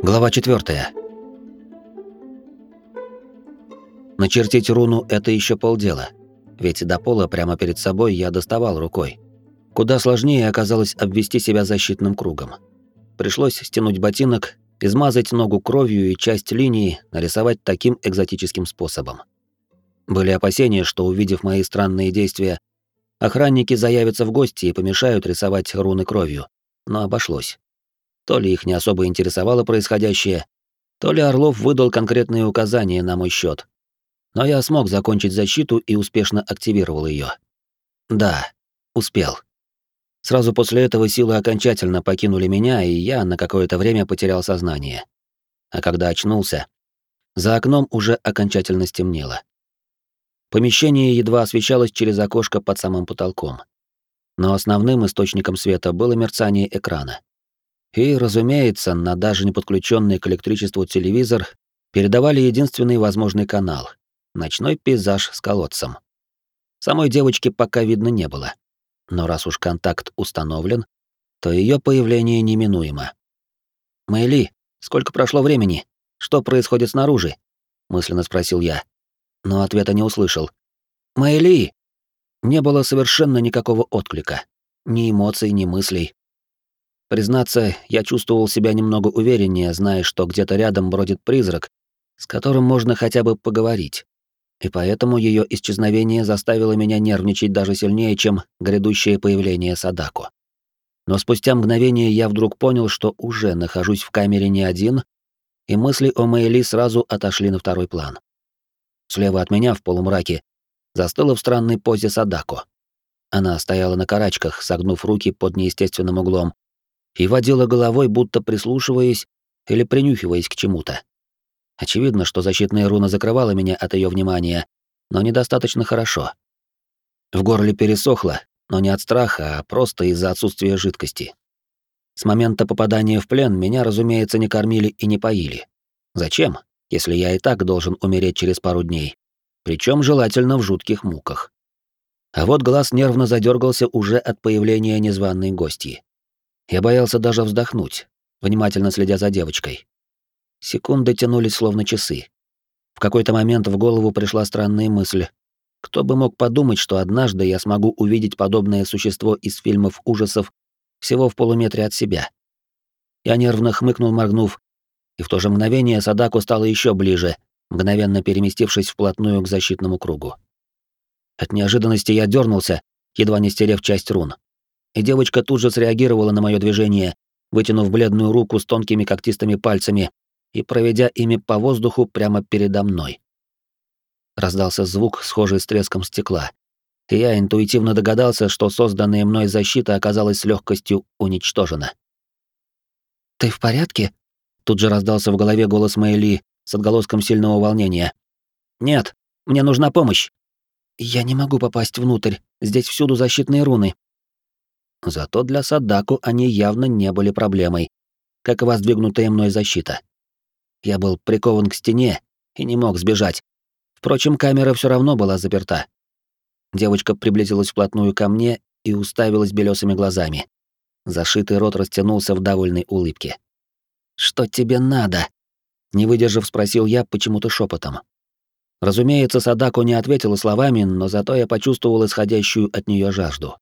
Глава 4. Начертить руну — это еще полдела, ведь до пола прямо перед собой я доставал рукой. Куда сложнее оказалось обвести себя защитным кругом. Пришлось стянуть ботинок, измазать ногу кровью и часть линии нарисовать таким экзотическим способом. Были опасения, что, увидев мои странные действия, охранники заявятся в гости и помешают рисовать руны кровью, но обошлось. То ли их не особо интересовало происходящее, то ли Орлов выдал конкретные указания на мой счет. Но я смог закончить защиту и успешно активировал ее. Да, успел. Сразу после этого силы окончательно покинули меня, и я на какое-то время потерял сознание. А когда очнулся, за окном уже окончательно стемнело. Помещение едва освещалось через окошко под самым потолком. Но основным источником света было мерцание экрана. И, разумеется, на даже не подключенный к электричеству телевизор передавали единственный возможный канал — ночной пейзаж с колодцем. Самой девочки пока видно не было. Но раз уж контакт установлен, то ее появление неминуемо. «Мэйли, сколько прошло времени? Что происходит снаружи?» — мысленно спросил я. Но ответа не услышал. «Мэйли!» Не было совершенно никакого отклика. Ни эмоций, ни мыслей. Признаться, я чувствовал себя немного увереннее, зная, что где-то рядом бродит призрак, с которым можно хотя бы поговорить. И поэтому ее исчезновение заставило меня нервничать даже сильнее, чем грядущее появление Садаку. Но спустя мгновение я вдруг понял, что уже нахожусь в камере не один, и мысли о Мэйли сразу отошли на второй план. Слева от меня в полумраке застыла в странной позе Садаку. Она стояла на карачках, согнув руки под неестественным углом, и водила головой, будто прислушиваясь или принюхиваясь к чему-то. Очевидно, что защитная руна закрывала меня от ее внимания, но недостаточно хорошо. В горле пересохло, но не от страха, а просто из-за отсутствия жидкости. С момента попадания в плен меня, разумеется, не кормили и не поили. Зачем, если я и так должен умереть через пару дней? Причем желательно в жутких муках. А вот глаз нервно задергался уже от появления незваной гости. Я боялся даже вздохнуть, внимательно следя за девочкой. Секунды тянулись словно часы. В какой-то момент в голову пришла странная мысль. Кто бы мог подумать, что однажды я смогу увидеть подобное существо из фильмов ужасов всего в полуметре от себя. Я нервно хмыкнул, моргнув, и в то же мгновение Садаку стало еще ближе, мгновенно переместившись вплотную к защитному кругу. От неожиданности я дернулся, едва не стерев часть рун и девочка тут же среагировала на мое движение, вытянув бледную руку с тонкими когтистыми пальцами и проведя ими по воздуху прямо передо мной. Раздался звук, схожий с треском стекла, и я интуитивно догадался, что созданная мной защита оказалась с легкостью уничтожена. «Ты в порядке?» Тут же раздался в голове голос Мэйли с отголоском сильного волнения. «Нет, мне нужна помощь». «Я не могу попасть внутрь, здесь всюду защитные руны. Зато для Садаку они явно не были проблемой, как воздвигнутая мной защита. Я был прикован к стене и не мог сбежать. Впрочем, камера все равно была заперта. Девочка приблизилась вплотную ко мне и уставилась белесыми глазами. Зашитый рот растянулся в довольной улыбке. «Что тебе надо?» Не выдержав, спросил я почему-то шепотом. Разумеется, Садаку не ответила словами, но зато я почувствовал исходящую от нее жажду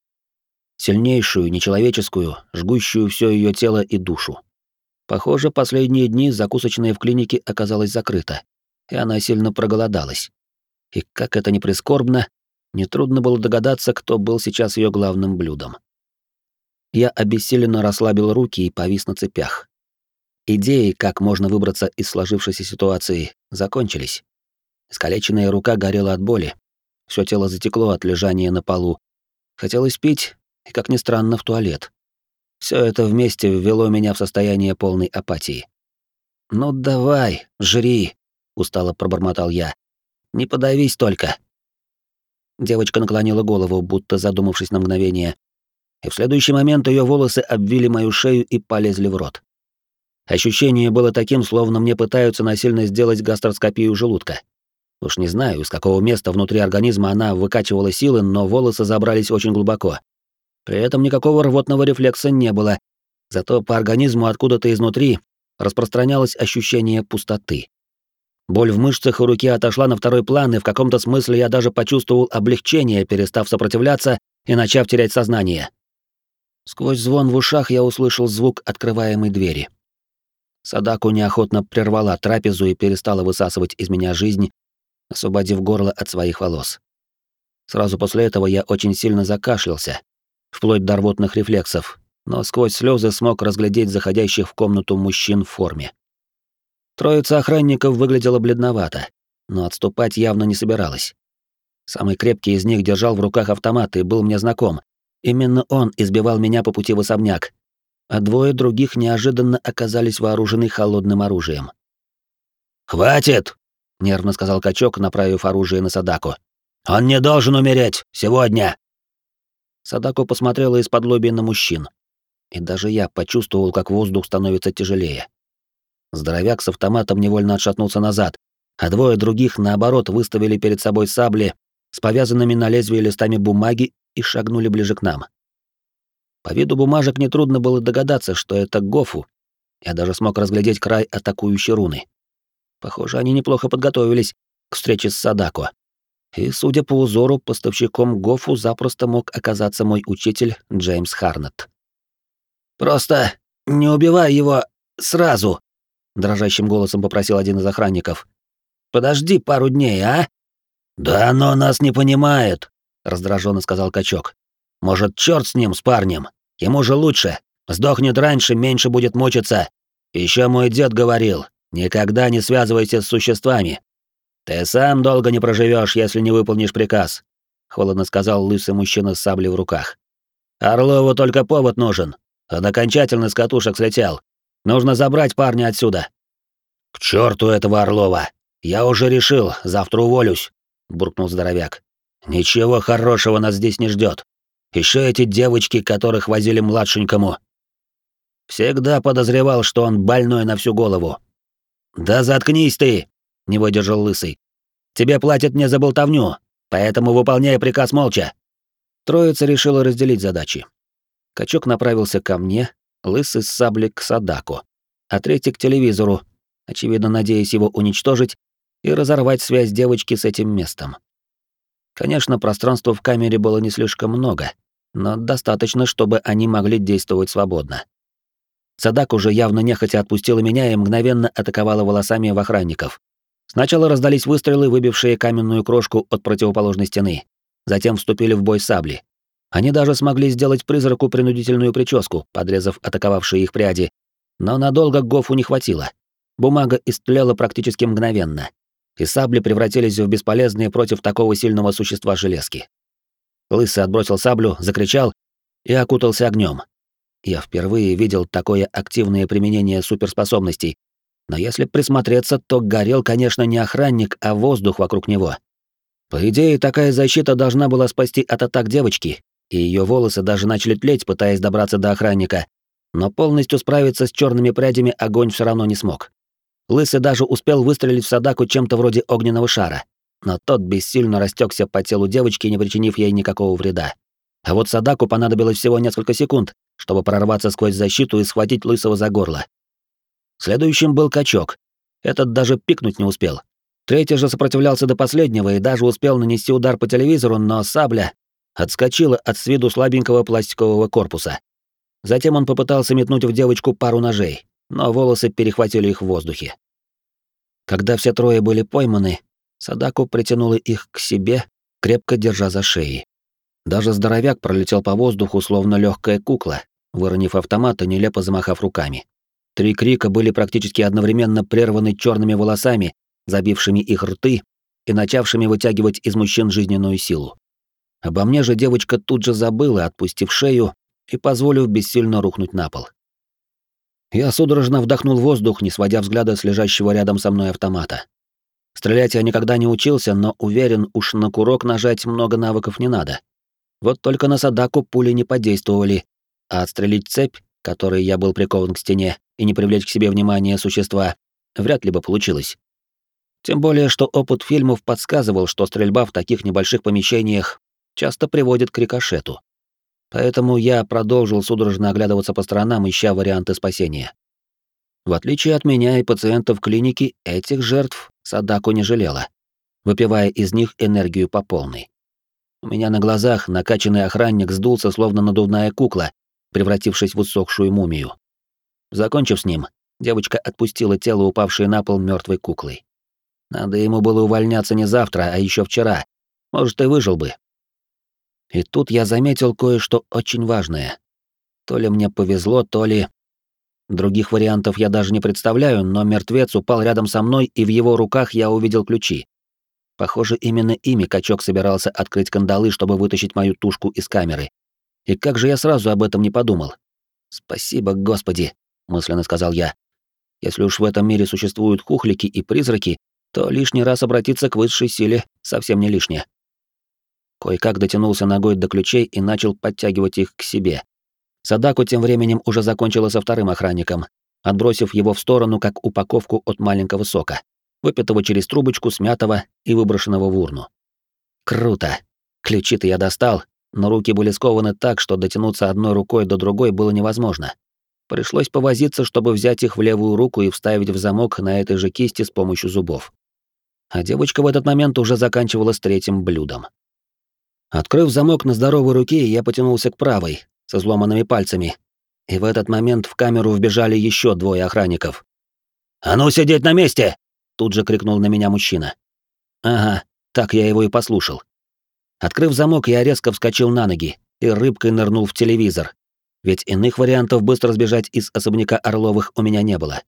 сильнейшую, нечеловеческую, жгущую все ее тело и душу. Похоже, последние дни закусочная в клинике оказалась закрыта, и она сильно проголодалась. И как это ни прискорбно, нетрудно было догадаться, кто был сейчас ее главным блюдом. Я обессиленно расслабил руки и повис на цепях. Идеи, как можно выбраться из сложившейся ситуации, закончились. Искалеченная рука горела от боли, все тело затекло от лежания на полу. Хотелось пить, и, как ни странно, в туалет. Все это вместе ввело меня в состояние полной апатии. «Ну давай, жри», — устало пробормотал я. «Не подавись только». Девочка наклонила голову, будто задумавшись на мгновение, и в следующий момент ее волосы обвили мою шею и полезли в рот. Ощущение было таким, словно мне пытаются насильно сделать гастроскопию желудка. Уж не знаю, из какого места внутри организма она выкачивала силы, но волосы забрались очень глубоко, при этом никакого рвотного рефлекса не было, зато по организму откуда-то изнутри распространялось ощущение пустоты. Боль в мышцах и руке отошла на второй план, и в каком-то смысле я даже почувствовал облегчение, перестав сопротивляться и начав терять сознание. Сквозь звон в ушах я услышал звук открываемой двери. Садаку неохотно прервала трапезу и перестала высасывать из меня жизнь, освободив горло от своих волос. Сразу после этого я очень сильно закашлялся, вплоть до рвотных рефлексов, но сквозь слезы смог разглядеть заходящих в комнату мужчин в форме. Троица охранников выглядела бледновато, но отступать явно не собиралась. Самый крепкий из них держал в руках автомат и был мне знаком. Именно он избивал меня по пути в особняк, а двое других неожиданно оказались вооружены холодным оружием. «Хватит!» — нервно сказал качок, направив оружие на Садаку. «Он не должен умереть! Сегодня!» Садаку посмотрела из-под лоби на мужчин. И даже я почувствовал, как воздух становится тяжелее. Здоровяк с автоматом невольно отшатнулся назад, а двое других, наоборот, выставили перед собой сабли с повязанными на лезвие листами бумаги и шагнули ближе к нам. По виду бумажек нетрудно было догадаться, что это Гофу. Я даже смог разглядеть край атакующей руны. Похоже, они неплохо подготовились к встрече с Садако. И, судя по узору, поставщиком Гофу запросто мог оказаться мой учитель Джеймс Харнетт. «Просто не убивай его сразу», дрожащим голосом попросил один из охранников. Подожди пару дней, а? Да оно нас не понимает, раздраженно сказал качок. Может, черт с ним, с парнем. Ему же лучше. Сдохнет раньше, меньше будет мучиться. Еще мой дед говорил: никогда не связывайся с существами. Ты сам долго не проживешь, если не выполнишь приказ, холодно сказал лысый мужчина с саблей в руках. Орлову только повод нужен. Он окончательно с катушек слетел. Нужно забрать парня отсюда. К черту этого Орлова. Я уже решил, завтра уволюсь, буркнул здоровяк. Ничего хорошего нас здесь не ждет. Еще эти девочки, которых возили младшенькому. Всегда подозревал, что он больной на всю голову. Да заткнись ты, не выдержал лысый. Тебе платят не за болтовню, поэтому выполняй приказ молча. Троица решила разделить задачи. Качок направился ко мне, лысый с саблей к Садаку, а третий к телевизору, очевидно надеясь его уничтожить и разорвать связь девочки с этим местом. Конечно, пространства в камере было не слишком много, но достаточно, чтобы они могли действовать свободно. Садак уже явно нехотя отпустила меня и мгновенно атаковала волосами в охранников. Сначала раздались выстрелы, выбившие каменную крошку от противоположной стены. Затем вступили в бой сабли. Они даже смогли сделать призраку принудительную прическу, подрезав атаковавшие их пряди. Но надолго Гофу не хватило. Бумага истлела практически мгновенно, и сабли превратились в бесполезные против такого сильного существа железки. Лысый отбросил саблю, закричал и окутался огнем. Я впервые видел такое активное применение суперспособностей, но если присмотреться, то горел, конечно, не охранник, а воздух вокруг него. По идее, такая защита должна была спасти от атак девочки, и ее волосы даже начали тлеть, пытаясь добраться до охранника, но полностью справиться с черными прядями огонь все равно не смог. Лысый даже успел выстрелить в Садаку чем-то вроде огненного шара, но тот бессильно растекся по телу девочки, не причинив ей никакого вреда. А вот Садаку понадобилось всего несколько секунд, чтобы прорваться сквозь защиту и схватить Лысого за горло. Следующим был качок. Этот даже пикнуть не успел. Третий же сопротивлялся до последнего и даже успел нанести удар по телевизору, но сабля отскочила от с виду слабенького пластикового корпуса. Затем он попытался метнуть в девочку пару ножей, но волосы перехватили их в воздухе. Когда все трое были пойманы, Садаку притянула их к себе, крепко держа за шеи. Даже здоровяк пролетел по воздуху, словно легкая кукла, выронив автомат и нелепо замахав руками. Три крика были практически одновременно прерваны черными волосами, забившими их рты и начавшими вытягивать из мужчин жизненную силу. Обо мне же девочка тут же забыла, отпустив шею и позволив бессильно рухнуть на пол. Я судорожно вдохнул воздух, не сводя взгляда с лежащего рядом со мной автомата. Стрелять я никогда не учился, но уверен, уж на курок нажать много навыков не надо. Вот только на Садаку пули не подействовали, а отстрелить цепь, которой я был прикован к стене, и не привлечь к себе внимание существа, вряд ли бы получилось. Тем более, что опыт фильмов подсказывал, что стрельба в таких небольших помещениях часто приводит к рикошету. Поэтому я продолжил судорожно оглядываться по сторонам, ища варианты спасения. В отличие от меня и пациентов клиники, этих жертв Садаку не жалела, выпивая из них энергию по полной. У меня на глазах накачанный охранник сдулся, словно надувная кукла, превратившись в усохшую мумию. Закончив с ним, девочка отпустила тело, упавшее на пол мертвой куклой. Надо ему было увольняться не завтра, а еще вчера. Может, и выжил бы. И тут я заметил кое-что очень важное. То ли мне повезло, то ли... Других вариантов я даже не представляю, но мертвец упал рядом со мной, и в его руках я увидел ключи. Похоже, именно ими качок собирался открыть кандалы, чтобы вытащить мою тушку из камеры. И как же я сразу об этом не подумал? «Спасибо, Господи», — мысленно сказал я. «Если уж в этом мире существуют кухлики и призраки, то лишний раз обратиться к высшей силе совсем не лишнее». Кое-как дотянулся ногой до ключей и начал подтягивать их к себе. Садаку тем временем уже закончила со вторым охранником, отбросив его в сторону, как упаковку от маленького сока выпитого через трубочку, смятого и выброшенного в урну. Круто. Ключи-то я достал, но руки были скованы так, что дотянуться одной рукой до другой было невозможно. Пришлось повозиться, чтобы взять их в левую руку и вставить в замок на этой же кисти с помощью зубов. А девочка в этот момент уже заканчивала с третьим блюдом. Открыв замок на здоровой руке, я потянулся к правой, со сломанными пальцами. И в этот момент в камеру вбежали еще двое охранников. «А ну сидеть на месте!» Тут же крикнул на меня мужчина. Ага, так я его и послушал. Открыв замок, я резко вскочил на ноги и рыбкой нырнул в телевизор. Ведь иных вариантов быстро сбежать из особняка Орловых у меня не было.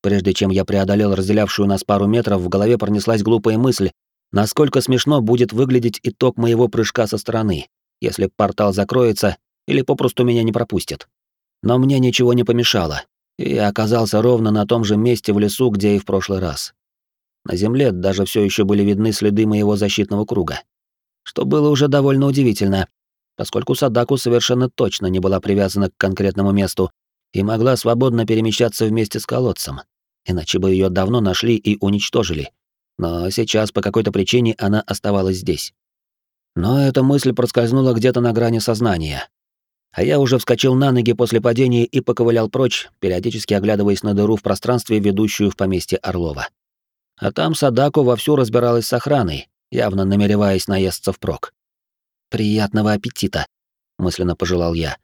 Прежде чем я преодолел разделявшую нас пару метров, в голове пронеслась глупая мысль, насколько смешно будет выглядеть итог моего прыжка со стороны, если портал закроется или попросту меня не пропустят. Но мне ничего не помешало, и оказался ровно на том же месте в лесу, где и в прошлый раз. На земле даже все еще были видны следы моего защитного круга, что было уже довольно удивительно, поскольку Садаку совершенно точно не была привязана к конкретному месту и могла свободно перемещаться вместе с колодцем, иначе бы ее давно нашли и уничтожили. Но сейчас по какой-то причине она оставалась здесь. Но эта мысль проскользнула где-то на грани сознания, а я уже вскочил на ноги после падения и поковылял прочь, периодически оглядываясь на дыру в пространстве, ведущую в поместье Орлова. А там Садаку вовсю разбиралась с охраной, явно намереваясь наесться впрок. «Приятного аппетита», — мысленно пожелал я.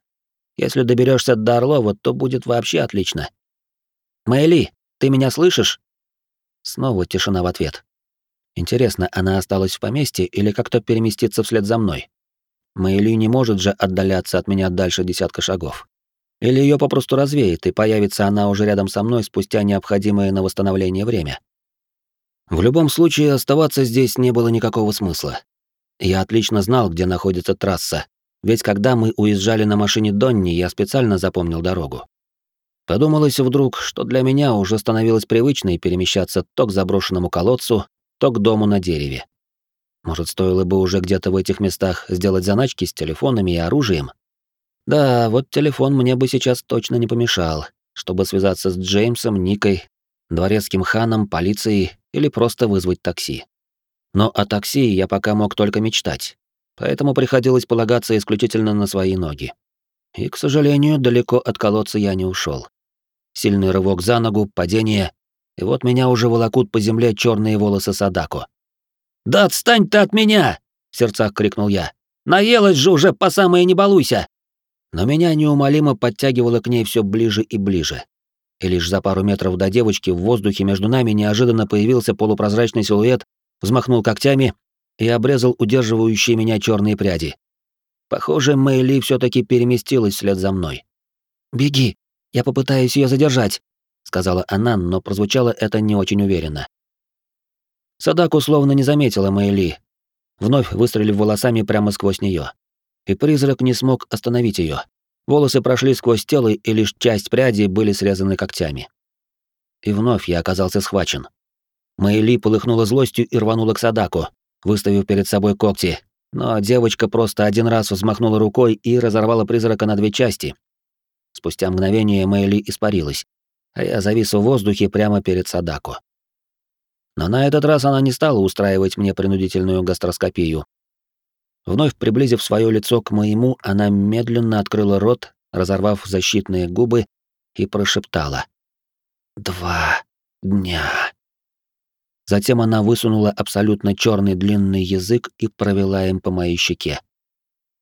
«Если доберешься до Орлова, то будет вообще отлично». «Мэйли, ты меня слышишь?» Снова тишина в ответ. Интересно, она осталась в поместье или как-то переместится вслед за мной? Мэйли не может же отдаляться от меня дальше десятка шагов. Или ее попросту развеет, и появится она уже рядом со мной спустя необходимое на восстановление время. В любом случае, оставаться здесь не было никакого смысла. Я отлично знал, где находится трасса, ведь когда мы уезжали на машине Донни, я специально запомнил дорогу. Подумалось вдруг, что для меня уже становилось привычной перемещаться то к заброшенному колодцу, то к дому на дереве. Может, стоило бы уже где-то в этих местах сделать заначки с телефонами и оружием? Да, вот телефон мне бы сейчас точно не помешал, чтобы связаться с Джеймсом, Никой, дворецким ханом, полицией или просто вызвать такси. Но о такси я пока мог только мечтать, поэтому приходилось полагаться исключительно на свои ноги. И, к сожалению, далеко от колодца я не ушел. Сильный рывок за ногу, падение, и вот меня уже волокут по земле черные волосы Садако. «Да отстань ты от меня!» — в сердцах крикнул я. «Наелась же уже, по самое не балуйся!» Но меня неумолимо подтягивало к ней все ближе и ближе. И лишь за пару метров до девочки в воздухе между нами неожиданно появился полупрозрачный силуэт, взмахнул когтями и обрезал удерживающие меня черные пряди. Похоже, Мэйли все таки переместилась вслед за мной. «Беги, я попытаюсь ее задержать», — сказала она, но прозвучало это не очень уверенно. Садаку словно не заметила Мэйли, вновь выстрелив волосами прямо сквозь нее. И призрак не смог остановить ее. Волосы прошли сквозь тело, и лишь часть прядей были срезаны когтями. И вновь я оказался схвачен. Мэйли полыхнула злостью и рванула к Садаку, выставив перед собой когти, но девочка просто один раз взмахнула рукой и разорвала призрака на две части. Спустя мгновение Мэйли испарилась, а я завис в воздухе прямо перед Садаку. Но на этот раз она не стала устраивать мне принудительную гастроскопию. Вновь приблизив свое лицо к моему, она медленно открыла рот, разорвав защитные губы, и прошептала. два дня. Затем она высунула абсолютно черный длинный язык и провела им по моей щеке.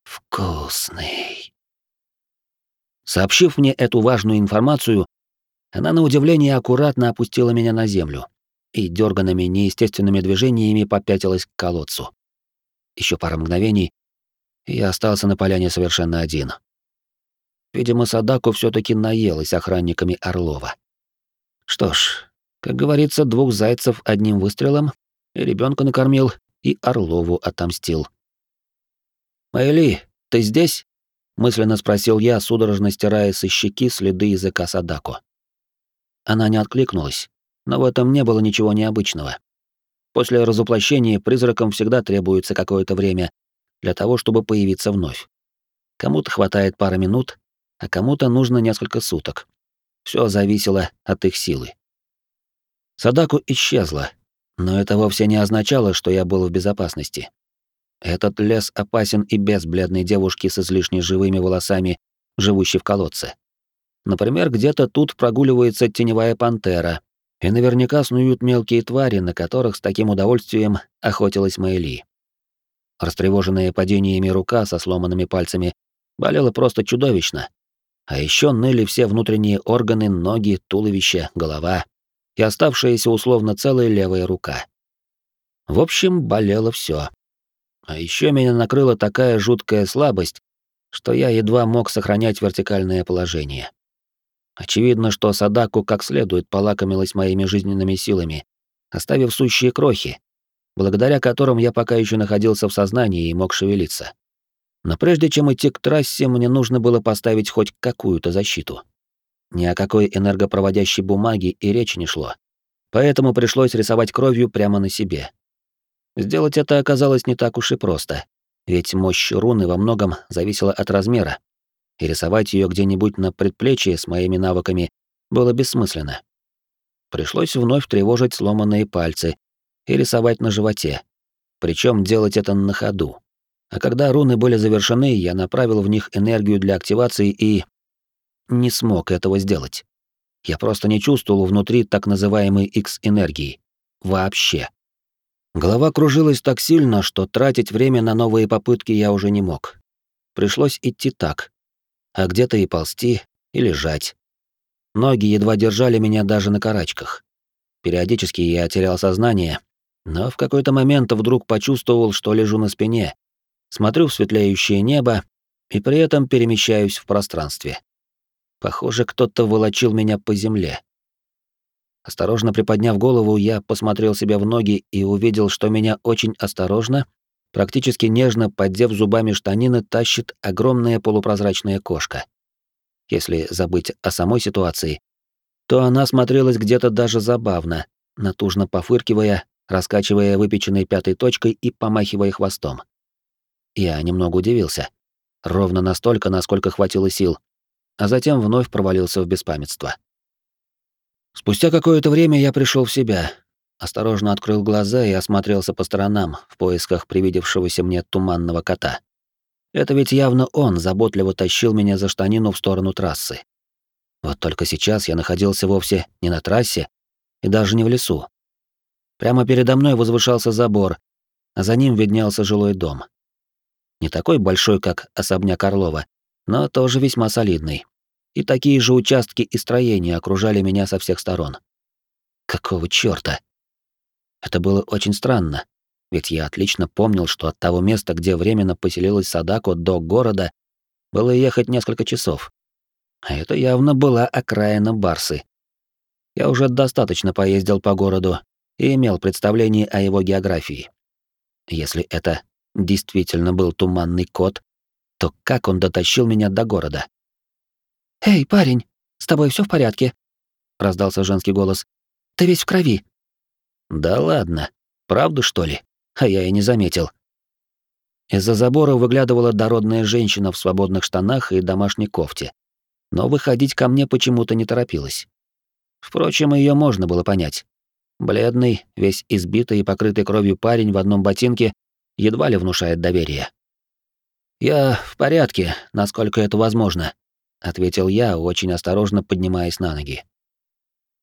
Вкусный. Сообщив мне эту важную информацию, она на удивление аккуратно опустила меня на землю и дерганными неестественными движениями попятилась к колодцу. Еще пара мгновений, и я остался на поляне совершенно один. Видимо, Садаку все таки наелась охранниками Орлова. Что ж, как говорится, двух зайцев одним выстрелом, и ребенка накормил, и Орлову отомстил. «Майли, ты здесь?» — мысленно спросил я, судорожно стирая со щеки следы языка Садако. Она не откликнулась, но в этом не было ничего необычного. После разоплощения призракам всегда требуется какое-то время для того, чтобы появиться вновь. Кому-то хватает пары минут, а кому-то нужно несколько суток. Все зависело от их силы. Садаку исчезла, но это вовсе не означало, что я был в безопасности. Этот лес опасен и без бледной девушки с излишне живыми волосами, живущей в колодце. Например, где-то тут прогуливается теневая пантера, и наверняка снуют мелкие твари, на которых с таким удовольствием охотилась Мэйли. Растревоженная падениями рука со сломанными пальцами болела просто чудовищно. А еще ныли все внутренние органы, ноги, туловище, голова и оставшаяся условно целая левая рука. В общем, болело все. А еще меня накрыла такая жуткая слабость, что я едва мог сохранять вертикальное положение. Очевидно, что Садаку как следует полакомилась моими жизненными силами, оставив сущие крохи, благодаря которым я пока еще находился в сознании и мог шевелиться. Но прежде чем идти к трассе, мне нужно было поставить хоть какую-то защиту. Ни о какой энергопроводящей бумаге и речи не шло. Поэтому пришлось рисовать кровью прямо на себе. Сделать это оказалось не так уж и просто, ведь мощь руны во многом зависела от размера, и рисовать ее где-нибудь на предплечье с моими навыками было бессмысленно. Пришлось вновь тревожить сломанные пальцы и рисовать на животе, причем делать это на ходу. А когда руны были завершены, я направил в них энергию для активации и... не смог этого сделать. Я просто не чувствовал внутри так называемой X-энергии. Вообще. Голова кружилась так сильно, что тратить время на новые попытки я уже не мог. Пришлось идти так, а где-то и ползти, и лежать. Ноги едва держали меня даже на карачках. Периодически я терял сознание, но в какой-то момент вдруг почувствовал, что лежу на спине, смотрю в светлеющее небо и при этом перемещаюсь в пространстве. Похоже, кто-то волочил меня по земле. Осторожно приподняв голову, я посмотрел себе в ноги и увидел, что меня очень осторожно практически нежно, поддев зубами штанины, тащит огромная полупрозрачная кошка. Если забыть о самой ситуации, то она смотрелась где-то даже забавно, натужно пофыркивая, раскачивая выпеченной пятой точкой и помахивая хвостом. Я немного удивился. Ровно настолько, насколько хватило сил, а затем вновь провалился в беспамятство. Спустя какое-то время я пришел в себя, осторожно открыл глаза и осмотрелся по сторонам в поисках привидевшегося мне туманного кота. Это ведь явно он заботливо тащил меня за штанину в сторону трассы. Вот только сейчас я находился вовсе не на трассе и даже не в лесу. Прямо передо мной возвышался забор, а за ним виднелся жилой дом. Не такой большой, как особняк Орлова, но тоже весьма солидный. И такие же участки и строения окружали меня со всех сторон. Какого чёрта? Это было очень странно, ведь я отлично помнил, что от того места, где временно поселилась Садако, до города было ехать несколько часов. А это явно была окраина Барсы. Я уже достаточно поездил по городу и имел представление о его географии. Если это действительно был туманный кот, то как он дотащил меня до города? «Эй, парень, с тобой все в порядке?» — раздался женский голос. «Ты весь в крови». Да ладно, правда что ли? А я и не заметил. Из-за забора выглядывала дородная женщина в свободных штанах и домашней кофте. Но выходить ко мне почему-то не торопилась. Впрочем, ее можно было понять. Бледный, весь избитый и покрытый кровью парень в одном ботинке едва ли внушает доверие. «Я в порядке, насколько это возможно», — ответил я, очень осторожно поднимаясь на ноги.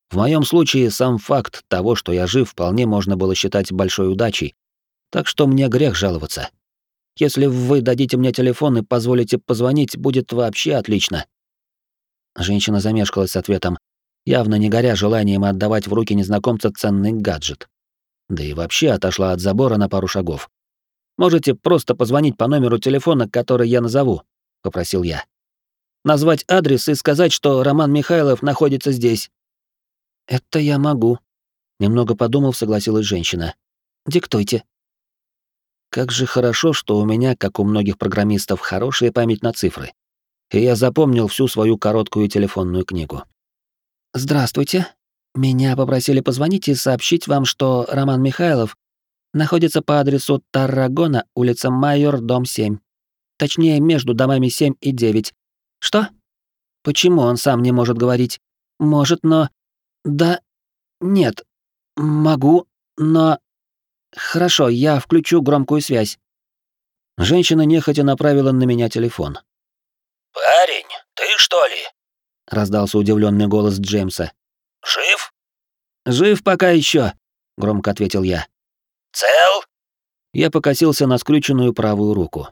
В моем случае сам факт того, что я жив, вполне можно было считать большой удачей, так что мне грех жаловаться. Если вы дадите мне телефон и позволите позвонить, будет вообще отлично. Женщина замешкалась с ответом, явно не горя желанием отдавать в руки незнакомца ценный гаджет. Да и вообще отошла от забора на пару шагов. Можете просто позвонить по номеру телефона, который я назову, попросил я. Назвать адрес и сказать, что Роман Михайлов находится здесь. Это я могу, немного подумав, согласилась женщина. Диктуйте. Как же хорошо, что у меня, как у многих программистов, хорошая память на цифры. И я запомнил всю свою короткую телефонную книгу. Здравствуйте. Меня попросили позвонить и сообщить вам, что Роман Михайлов находится по адресу Таррагона, улица Майор, дом 7. Точнее, между домами 7 и 9. Что? Почему он сам не может говорить? Может, но... Да... Нет. Могу, но... Хорошо, я включу громкую связь. Женщина нехотя направила на меня телефон. «Парень, ты что ли?» — раздался удивленный голос Джеймса. «Жив?» «Жив пока еще, громко ответил я. «Цел?» Я покосился на скрюченную правую руку.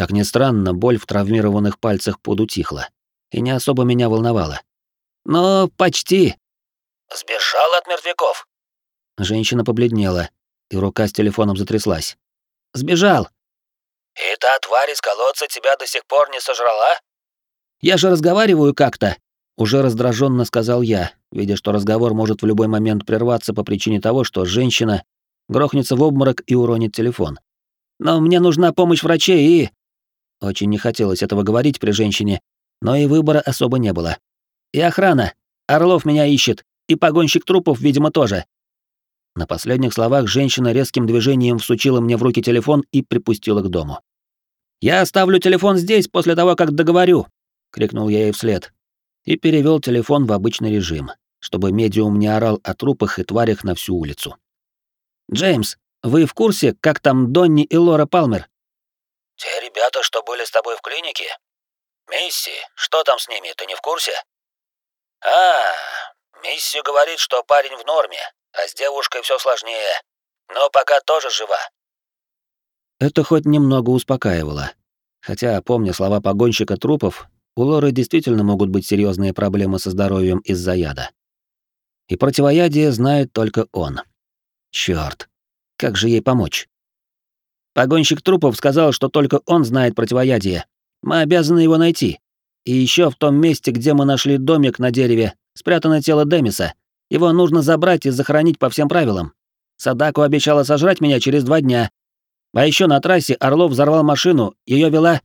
Как ни странно, боль в травмированных пальцах подутихла и не особо меня волновала. «Но почти». «Сбежал от мертвяков?» Женщина побледнела, и рука с телефоном затряслась. «Сбежал!» «И та тварь из колодца тебя до сих пор не сожрала?» «Я же разговариваю как-то!» Уже раздраженно сказал я, видя, что разговор может в любой момент прерваться по причине того, что женщина грохнется в обморок и уронит телефон. «Но мне нужна помощь врачей и...» Очень не хотелось этого говорить при женщине, но и выбора особо не было. «И охрана! Орлов меня ищет! И погонщик трупов, видимо, тоже!» На последних словах женщина резким движением всучила мне в руки телефон и припустила к дому. «Я оставлю телефон здесь после того, как договорю!» — крикнул я ей вслед. И перевел телефон в обычный режим, чтобы медиум не орал о трупах и тварях на всю улицу. «Джеймс, вы в курсе, как там Донни и Лора Палмер?» «Те ребята, что были с тобой в клинике? Мисси, что там с ними, ты не в курсе?» «А, Мисси говорит, что парень в норме, а с девушкой все сложнее. Но пока тоже жива. Это хоть немного успокаивало. Хотя, помня слова погонщика трупов, у Лоры действительно могут быть серьезные проблемы со здоровьем из-за яда. И противоядие знает только он. Черт, как же ей помочь? Погонщик трупов сказал, что только он знает противоядие. Мы обязаны его найти. И еще в том месте, где мы нашли домик на дереве, спрятано тело Демиса. Его нужно забрать и захоронить по всем правилам. Садаку обещала сожрать меня через два дня. А еще на трассе Орлов взорвал машину, ее вела...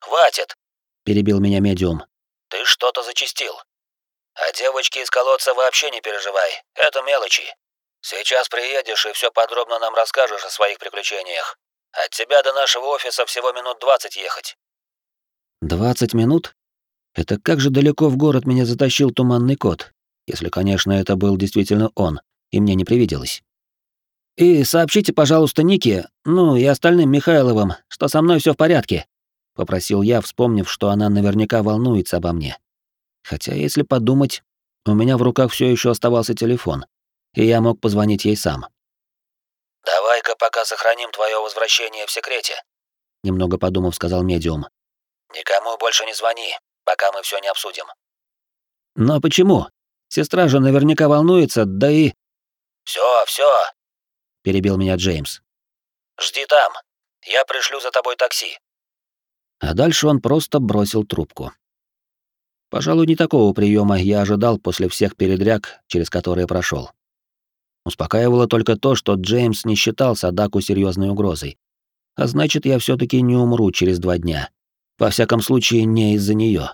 «Хватит!» — перебил меня медиум. «Ты что-то зачистил. А девочки из колодца вообще не переживай, это мелочи. Сейчас приедешь и все подробно нам расскажешь о своих приключениях. От тебя до нашего офиса всего минут двадцать ехать». «Двадцать минут? Это как же далеко в город меня затащил туманный кот, если, конечно, это был действительно он, и мне не привиделось. «И сообщите, пожалуйста, Нике, ну и остальным Михайловым, что со мной все в порядке», — попросил я, вспомнив, что она наверняка волнуется обо мне. Хотя, если подумать, у меня в руках все еще оставался телефон, и я мог позвонить ей сам. «Давай-ка пока сохраним твое возвращение в секрете», — немного подумав, сказал медиум. «Никому больше не звони, пока мы все не обсудим». «Но почему?» Сестра же наверняка волнуется, да и... Все, все, перебил меня Джеймс. Жди там. Я пришлю за тобой такси. А дальше он просто бросил трубку. Пожалуй, не такого приема я ожидал после всех передряг, через которые прошел. Успокаивало только то, что Джеймс не считал Садаку серьезной угрозой. А значит, я все таки не умру через два дня. Во всяком случае, не из-за нее.